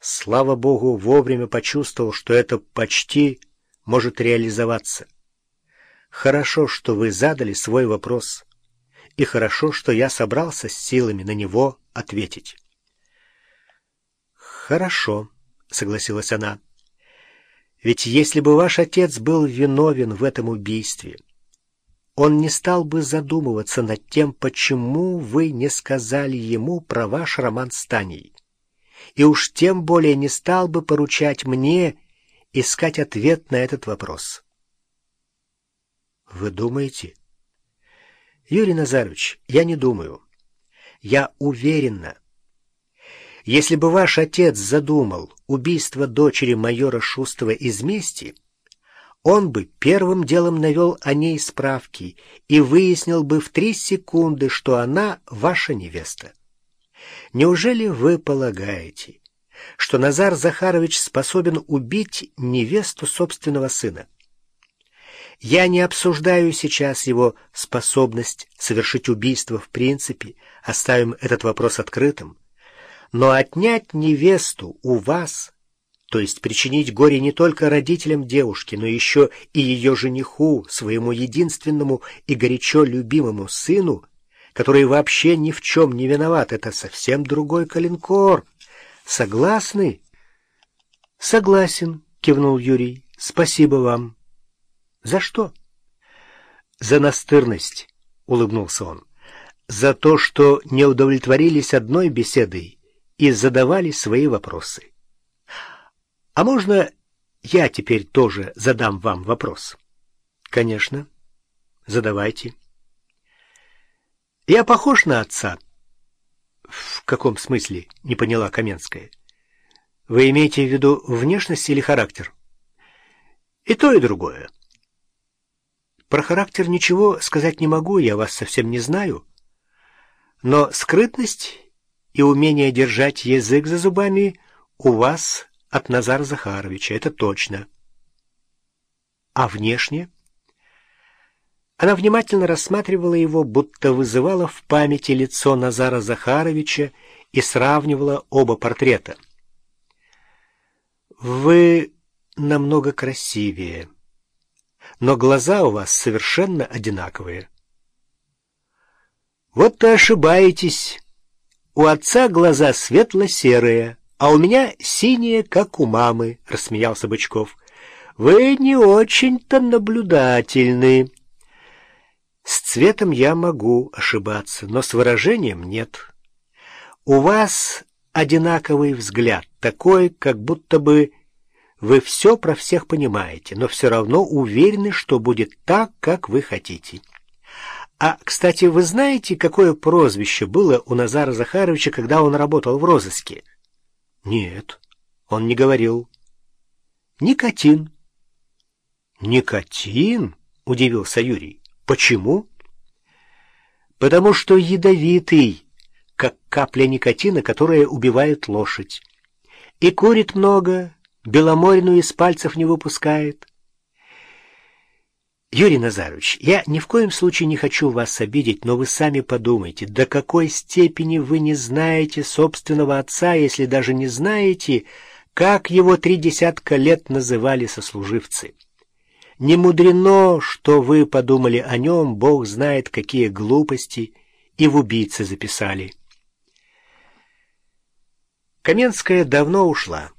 слава богу, вовремя почувствовал, что это почти может реализоваться. Хорошо, что вы задали свой вопрос, и хорошо, что я собрался с силами на него ответить. «Хорошо», — согласилась она. «Ведь если бы ваш отец был виновен в этом убийстве, он не стал бы задумываться над тем, почему вы не сказали ему про ваш роман с Таней. И уж тем более не стал бы поручать мне искать ответ на этот вопрос. Вы думаете? Юрий Назарович, я не думаю. Я уверена. Если бы ваш отец задумал убийство дочери майора Шустова из мести, он бы первым делом навел о ней справки и выяснил бы в три секунды, что она ваша невеста. Неужели вы полагаете, что Назар Захарович способен убить невесту собственного сына? Я не обсуждаю сейчас его способность совершить убийство в принципе, оставим этот вопрос открытым, но отнять невесту у вас то есть причинить горе не только родителям девушки, но еще и ее жениху, своему единственному и горячо любимому сыну, который вообще ни в чем не виноват. Это совсем другой калинкор. Согласны? — Согласен, — кивнул Юрий. — Спасибо вам. — За что? — За настырность, — улыбнулся он. — За то, что не удовлетворились одной беседой и задавали свои вопросы. А можно я теперь тоже задам вам вопрос? Конечно. Задавайте. Я похож на отца? В каком смысле? Не поняла Каменская. Вы имеете в виду внешность или характер? И то, и другое. Про характер ничего сказать не могу, я вас совсем не знаю. Но скрытность и умение держать язык за зубами у вас от Назара Захаровича, это точно. А внешне? Она внимательно рассматривала его, будто вызывала в памяти лицо Назара Захаровича и сравнивала оба портрета. «Вы намного красивее, но глаза у вас совершенно одинаковые». «Вот ты ошибаетесь. У отца глаза светло-серые, а у меня синие, как у мамы, — рассмеялся Бычков. — Вы не очень-то наблюдательны. С цветом я могу ошибаться, но с выражением нет. У вас одинаковый взгляд, такой, как будто бы вы все про всех понимаете, но все равно уверены, что будет так, как вы хотите. А, кстати, вы знаете, какое прозвище было у Назара Захаровича, когда он работал в розыске? — нет, он не говорил. Никотин. Никотин? Удивился Юрий. Почему? Потому что ядовитый, как капля никотина, которая убивает лошадь. И курит много, беломорину из пальцев не выпускает. Юрий Назарович, я ни в коем случае не хочу вас обидеть, но вы сами подумайте, до какой степени вы не знаете собственного отца, если даже не знаете, как его три десятка лет называли сослуживцы. Не мудрено, что вы подумали о нем, Бог знает, какие глупости, и в убийцы записали. Каменская давно ушла.